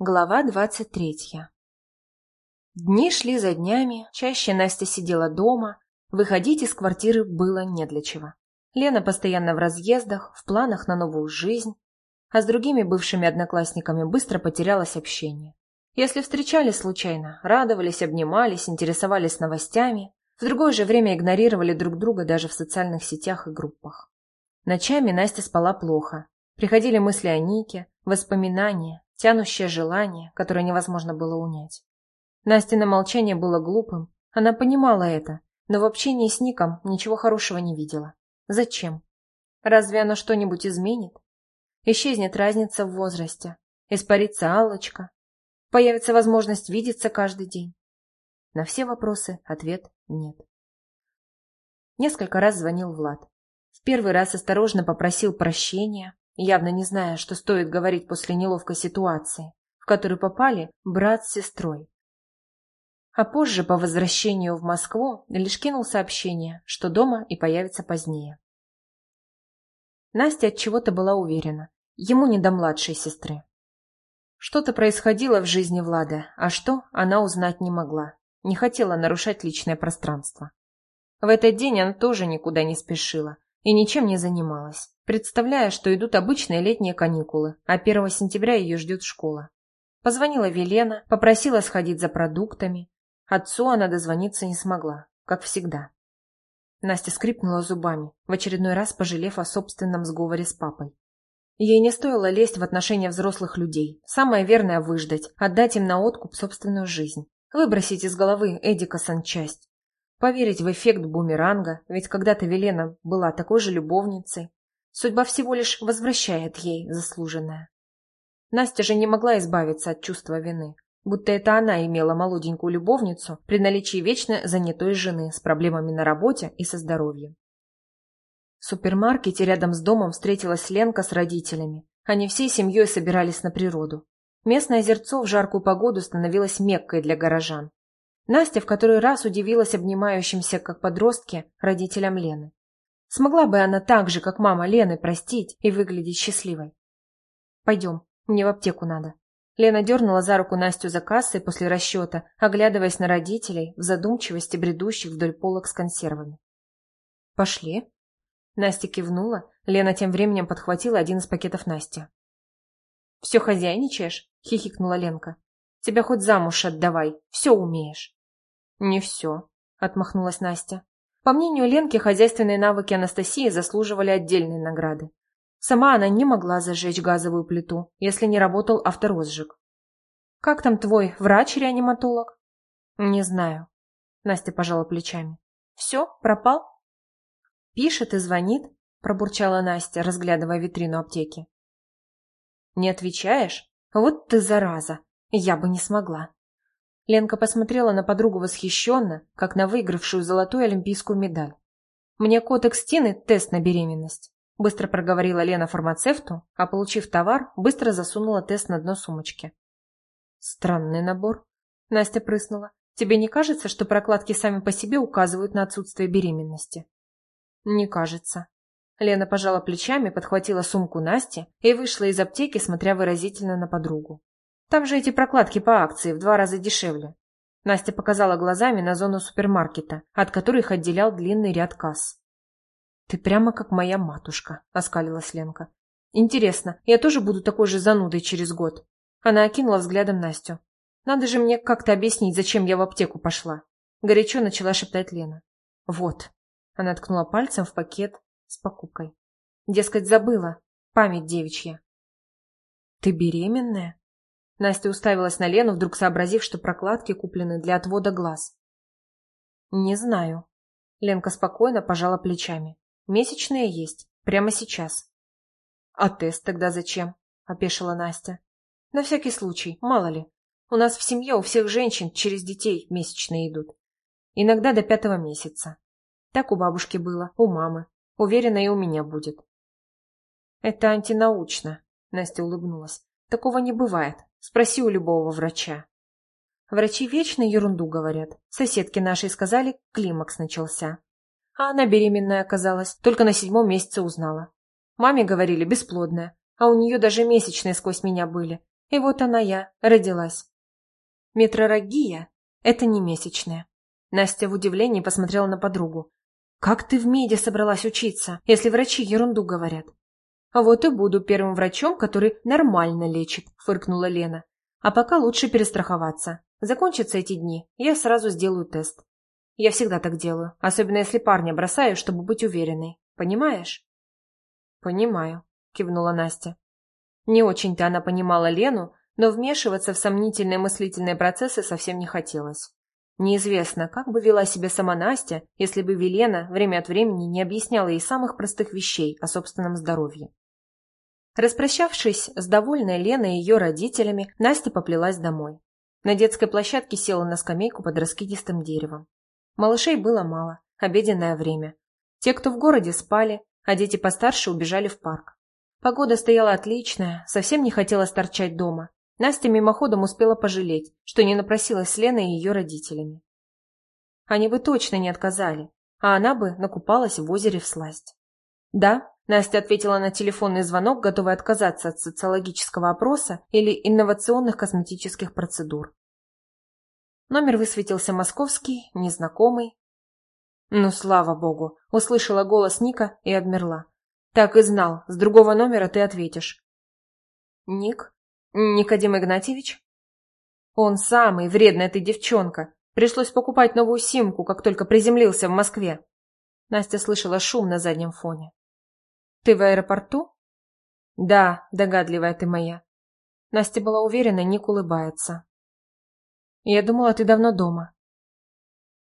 Глава двадцать третья Дни шли за днями, чаще Настя сидела дома, выходить из квартиры было не для чего. Лена постоянно в разъездах, в планах на новую жизнь, а с другими бывшими одноклассниками быстро потерялось общение. Если встречались случайно, радовались, обнимались, интересовались новостями, в другое же время игнорировали друг друга даже в социальных сетях и группах. Ночами Настя спала плохо. Приходили мысли о Нике, воспоминания, тянущее желание, которое невозможно было унять. Настя молчание было глупым, она понимала это, но в общении с Ником ничего хорошего не видела. Зачем? Разве оно что-нибудь изменит? Исчезнет разница в возрасте, испарится Аллочка, появится возможность видеться каждый день. На все вопросы ответ нет. Несколько раз звонил Влад. В первый раз осторожно попросил прощения, явно не зная, что стоит говорить после неловкой ситуации, в которую попали брат с сестрой. А позже, по возвращению в Москву, лишь кинул сообщение, что дома и появится позднее. Настя от чего-то была уверена, ему не до младшей сестры. Что-то происходило в жизни Влада, а что, она узнать не могла, не хотела нарушать личное пространство. В этот день она тоже никуда не спешила и ничем не занималась представляя, что идут обычные летние каникулы, а 1 сентября ее ждет школа. Позвонила Велена, попросила сходить за продуктами. Отцу она дозвониться не смогла, как всегда. Настя скрипнула зубами, в очередной раз пожалев о собственном сговоре с папой. Ей не стоило лезть в отношения взрослых людей. Самое верное – выждать, отдать им на откуп собственную жизнь. Выбросить из головы Эдика санчасть. Поверить в эффект бумеранга, ведь когда-то Велена была такой же любовницей, Судьба всего лишь возвращает ей заслуженное. Настя же не могла избавиться от чувства вины, будто это она имела молоденькую любовницу при наличии вечно занятой жены с проблемами на работе и со здоровьем. В супермаркете рядом с домом встретилась Ленка с родителями. Они всей семьей собирались на природу. Местное озерцо в жаркую погоду становилось меккой для горожан. Настя в который раз удивилась обнимающимся, как подростки, родителям Лены. Смогла бы она так же, как мама Лены, простить и выглядеть счастливой? Пойдем, мне в аптеку надо. Лена дернула за руку Настю за кассой после расчета, оглядываясь на родителей в задумчивости бредущих вдоль полок с консервами. «Пошли». Настя кивнула, Лена тем временем подхватила один из пакетов Насти. «Все хозяйничаешь?» — хихикнула Ленка. «Тебя хоть замуж отдавай, все умеешь». «Не все», — отмахнулась Настя. По мнению Ленки, хозяйственные навыки Анастасии заслуживали отдельной награды. Сама она не могла зажечь газовую плиту, если не работал авторозжиг. «Как там твой врач-реаниматолог?» «Не знаю». Настя пожала плечами. «Все, пропал?» «Пишет и звонит», – пробурчала Настя, разглядывая витрину аптеки. «Не отвечаешь? Вот ты зараза! Я бы не смогла». Ленка посмотрела на подругу восхищенно, как на выигравшую золотую олимпийскую медаль. «Мне кодекс Тины тест на беременность», – быстро проговорила Лена фармацевту, а, получив товар, быстро засунула тест на дно сумочки. «Странный набор», – Настя прыснула. «Тебе не кажется, что прокладки сами по себе указывают на отсутствие беременности?» «Не кажется». Лена пожала плечами, подхватила сумку Насти и вышла из аптеки, смотря выразительно на подругу. Там же эти прокладки по акции в два раза дешевле. Настя показала глазами на зону супермаркета, от которой их отделял длинный ряд касс. «Ты прямо как моя матушка», — оскалилась Ленка. «Интересно, я тоже буду такой же занудой через год?» Она окинула взглядом Настю. «Надо же мне как-то объяснить, зачем я в аптеку пошла». Горячо начала шептать Лена. «Вот». Она ткнула пальцем в пакет с покупкой. Дескать, забыла. Память девичья. «Ты беременная?» Настя уставилась на Лену, вдруг сообразив, что прокладки куплены для отвода глаз. «Не знаю». Ленка спокойно пожала плечами. «Месячные есть. Прямо сейчас». «А тест тогда зачем?» – опешила Настя. «На всякий случай, мало ли. У нас в семье у всех женщин через детей месячные идут. Иногда до пятого месяца. Так у бабушки было, у мамы. Уверена, и у меня будет». «Это антинаучно», – Настя улыбнулась. «Такого не бывает. Спроси у любого врача. Врачи вечно ерунду говорят. Соседки нашей сказали, климакс начался. А она беременная оказалась, только на седьмом месяце узнала. Маме говорили, бесплодная, а у нее даже месячные сквозь меня были. И вот она я, родилась. Метрорагия – это не месячная. Настя в удивлении посмотрела на подругу. «Как ты в меди собралась учиться, если врачи ерунду говорят?» «А вот и буду первым врачом, который нормально лечит», – фыркнула Лена. «А пока лучше перестраховаться. Закончатся эти дни, я сразу сделаю тест. Я всегда так делаю, особенно если парня бросаю, чтобы быть уверенной. Понимаешь?» «Понимаю», – кивнула Настя. Не очень-то она понимала Лену, но вмешиваться в сомнительные мыслительные процессы совсем не хотелось. Неизвестно, как бы вела себя сама Настя, если бы Велена время от времени не объясняла ей самых простых вещей о собственном здоровье. Распрощавшись с довольной Леной и ее родителями, Настя поплелась домой. На детской площадке села на скамейку под раскидистым деревом. Малышей было мало, обеденное время. Те, кто в городе, спали, а дети постарше убежали в парк. Погода стояла отличная, совсем не хотелось торчать дома, Настя мимоходом успела пожалеть, что не напросилась с Леной и ее родителями. Они бы точно не отказали, а она бы накупалась в озере в сласть. «Да», – Настя ответила на телефонный звонок, готовая отказаться от социологического опроса или инновационных косметических процедур. Номер высветился московский, незнакомый. «Ну, слава богу!» – услышала голос Ника и обмерла. «Так и знал, с другого номера ты ответишь». «Ник?» «Никодим Игнатьевич?» «Он самый, вредная ты девчонка. Пришлось покупать новую симку, как только приземлился в Москве». Настя слышала шум на заднем фоне. «Ты в аэропорту?» «Да, догадливая ты моя». Настя была уверена, Ник улыбается. «Я думала, ты давно дома».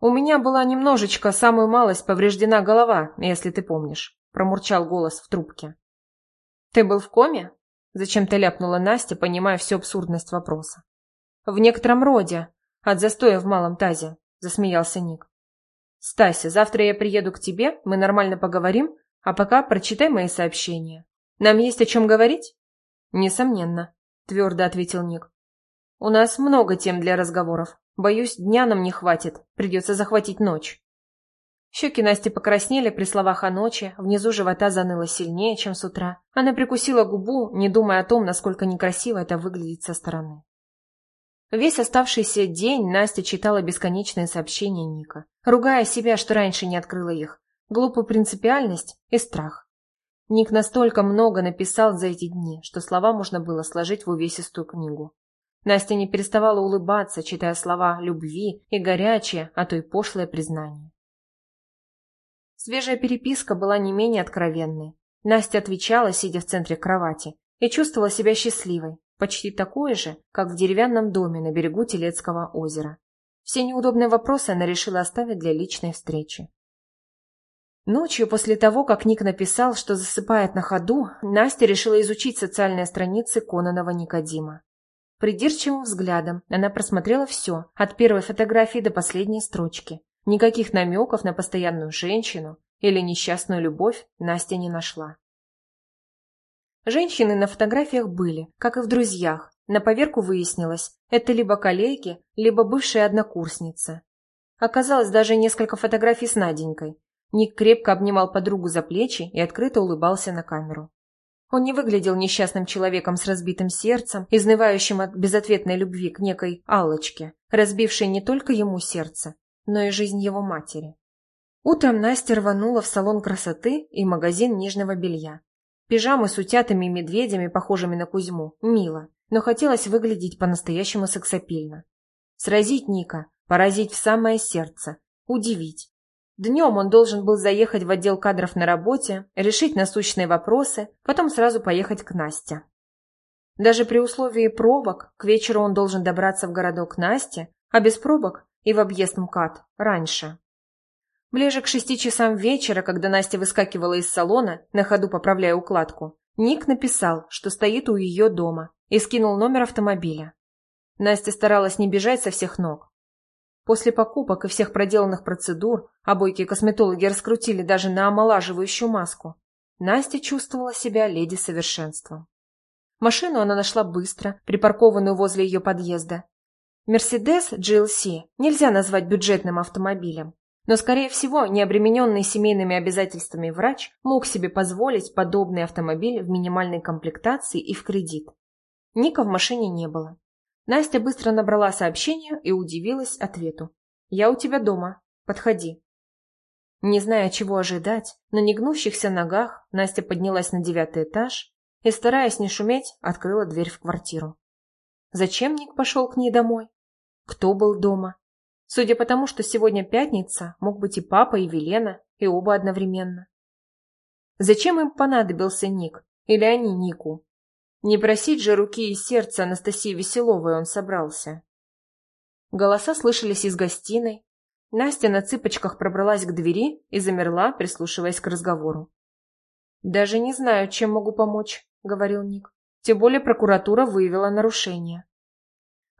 «У меня была немножечко, самую малость, повреждена голова, если ты помнишь», промурчал голос в трубке. «Ты был в коме?» Зачем-то ляпнула Настя, понимая всю абсурдность вопроса. «В некотором роде. От застоя в малом тазе», – засмеялся Ник. «Стася, завтра я приеду к тебе, мы нормально поговорим, а пока прочитай мои сообщения. Нам есть о чем говорить?» «Несомненно», – твердо ответил Ник. «У нас много тем для разговоров. Боюсь, дня нам не хватит, придется захватить ночь». Щеки Насти покраснели при словах о ночи, внизу живота заныло сильнее, чем с утра. Она прикусила губу, не думая о том, насколько некрасиво это выглядит со стороны. Весь оставшийся день Настя читала бесконечные сообщения Ника, ругая себя, что раньше не открыла их, глупую принципиальность и страх. Ник настолько много написал за эти дни, что слова можно было сложить в увесистую книгу. Настя не переставала улыбаться, читая слова любви и горячее, а то и пошлое признание. Свежая переписка была не менее откровенной. Настя отвечала, сидя в центре кровати, и чувствовала себя счастливой, почти такой же, как в деревянном доме на берегу Телецкого озера. Все неудобные вопросы она решила оставить для личной встречи. Ночью, после того, как Ник написал, что засыпает на ходу, Настя решила изучить социальные страницы Кононова Никодима. Придирчивым взглядом она просмотрела все, от первой фотографии до последней строчки, Никаких намеков на постоянную женщину или несчастную любовь Настя не нашла. Женщины на фотографиях были, как и в друзьях. На поверку выяснилось, это либо коллеги, либо бывшие однокурсницы. Оказалось даже несколько фотографий с Наденькой. Ник крепко обнимал подругу за плечи и открыто улыбался на камеру. Он не выглядел несчастным человеком с разбитым сердцем, изнывающим от безответной любви к некой Аллочке, разбившей не только ему сердце, но и жизнь его матери. Утром Настя рванула в салон красоты и магазин нижнего белья. Пижамы с утятами и медведями, похожими на Кузьму, мило, но хотелось выглядеть по-настоящему сексапильно. Сразить Ника, поразить в самое сердце, удивить. Днем он должен был заехать в отдел кадров на работе, решить насущные вопросы, потом сразу поехать к Насте. Даже при условии пробок к вечеру он должен добраться в городок Насте, а без пробок и в объезд МКАД раньше. Ближе к шести часам вечера, когда Настя выскакивала из салона, на ходу поправляя укладку, Ник написал, что стоит у ее дома, и скинул номер автомобиля. Настя старалась не бежать со всех ног. После покупок и всех проделанных процедур, обойки косметологи раскрутили даже на омолаживающую маску, Настя чувствовала себя леди совершенством. Машину она нашла быстро, припаркованную возле ее подъезда, Мерседес GLC нельзя назвать бюджетным автомобилем, но, скорее всего, необремененный семейными обязательствами врач мог себе позволить подобный автомобиль в минимальной комплектации и в кредит. Ника в машине не было. Настя быстро набрала сообщение и удивилась ответу. «Я у тебя дома. Подходи». Не зная, чего ожидать, на негнущихся ногах Настя поднялась на девятый этаж и, стараясь не шуметь, открыла дверь в квартиру. Зачем Ник пошел к ней домой? Кто был дома? Судя по тому, что сегодня пятница, мог быть и папа, и Велена, и оба одновременно. Зачем им понадобился Ник? Или они Нику? Не просить же руки и сердца Анастасии Веселовой он собрался. Голоса слышались из гостиной. Настя на цыпочках пробралась к двери и замерла, прислушиваясь к разговору. «Даже не знаю, чем могу помочь», — говорил Ник. «Тем более прокуратура выявила нарушение».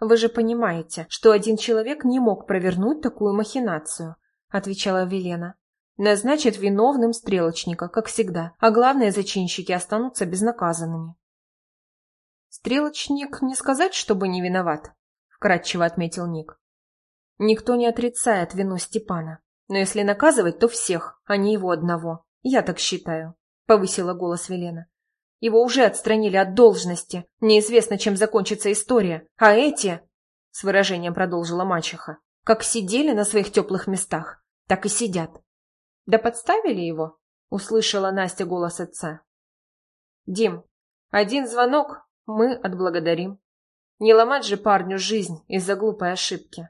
«Вы же понимаете, что один человек не мог провернуть такую махинацию», — отвечала Велена. «Назначит виновным стрелочника, как всегда, а главное, зачинщики останутся безнаказанными». «Стрелочник не сказать, чтобы не виноват», — вкратчиво отметил Ник. «Никто не отрицает вину Степана, но если наказывать, то всех, а не его одного. Я так считаю», — повысила голос Велена. Его уже отстранили от должности. Неизвестно, чем закончится история. А эти, с выражением продолжила мачеха, как сидели на своих теплых местах, так и сидят. Да подставили его? Услышала Настя голос отца. Дим, один звонок, мы отблагодарим. Не ломать же парню жизнь из-за глупой ошибки.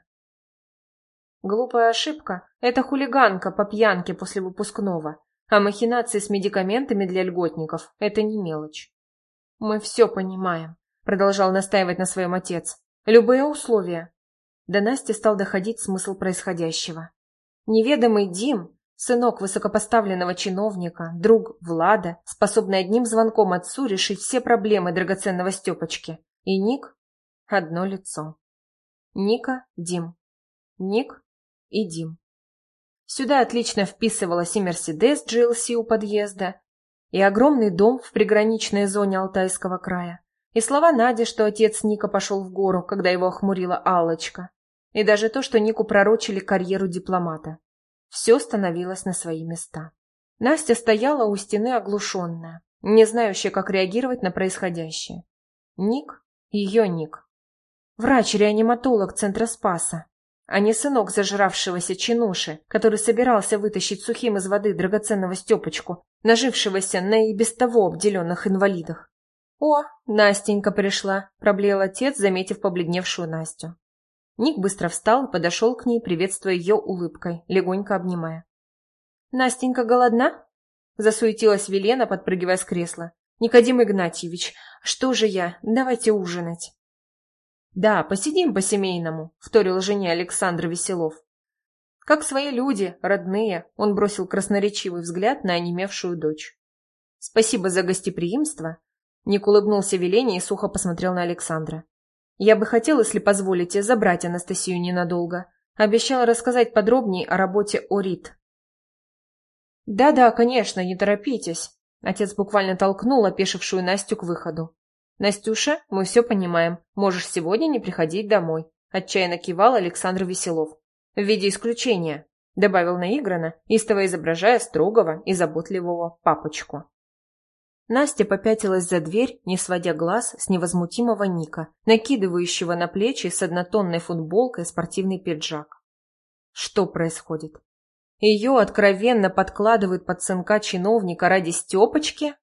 Глупая ошибка – это хулиганка по пьянке после выпускного, а махинации с медикаментами для льготников – это не мелочь. «Мы все понимаем», – продолжал настаивать на своем отец. «Любые условия». До Насти стал доходить смысл происходящего. Неведомый Дим, сынок высокопоставленного чиновника, друг Влада, способный одним звонком отцу решить все проблемы драгоценного Степочки. И Ник – одно лицо. Ника, Дим. Ник и Дим. Сюда отлично вписывалась и Мерседес GLC у подъезда, и огромный дом в приграничной зоне Алтайского края, и слова Нади, что отец Ника пошел в гору, когда его охмурила Аллочка, и даже то, что Нику пророчили карьеру дипломата. Все становилось на свои места. Настя стояла у стены оглушенная, не знающая, как реагировать на происходящее. Ник – ее Ник. Врач-реаниматолог Центра Спаса, а не сынок зажравшегося чинуши, который собирался вытащить сухим из воды драгоценного Степочку, нажившегося на и без того обделенных инвалидах. «О, Настенька пришла», — проблеял отец, заметив побледневшую Настю. Ник быстро встал подошел к ней, приветствуя ее улыбкой, легонько обнимая. «Настенька голодна?» — засуетилась Велена, подпрыгивая с кресла. «Никодим Игнатьевич, что же я? Давайте ужинать». «Да, посидим по-семейному», — вторил жене Александр Веселов. Как свои люди, родные, он бросил красноречивый взгляд на онемевшую дочь. «Спасибо за гостеприимство», — Ник улыбнулся Велене и сухо посмотрел на Александра. «Я бы хотел, если позволите, забрать Анастасию ненадолго. Обещал рассказать подробнее о работе ОРИТ». «Да-да, конечно, не торопитесь», — отец буквально толкнул опешившую Настю к выходу. «Настюша, мы все понимаем. Можешь сегодня не приходить домой», – отчаянно кивал Александр Веселов. «В виде исключения», – добавил наигранно, истово изображая строгого и заботливого папочку. Настя попятилась за дверь, не сводя глаз с невозмутимого Ника, накидывающего на плечи с однотонной футболкой спортивный пиджак. Что происходит? Ее откровенно подкладывают под сынка чиновника ради Степочки?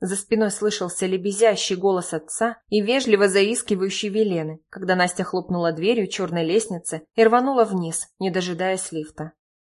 За спиной слышался лебезящий голос отца и вежливо заискивающий Велены, когда Настя хлопнула дверью черной лестницы и рванула вниз, не дожидаясь лифта.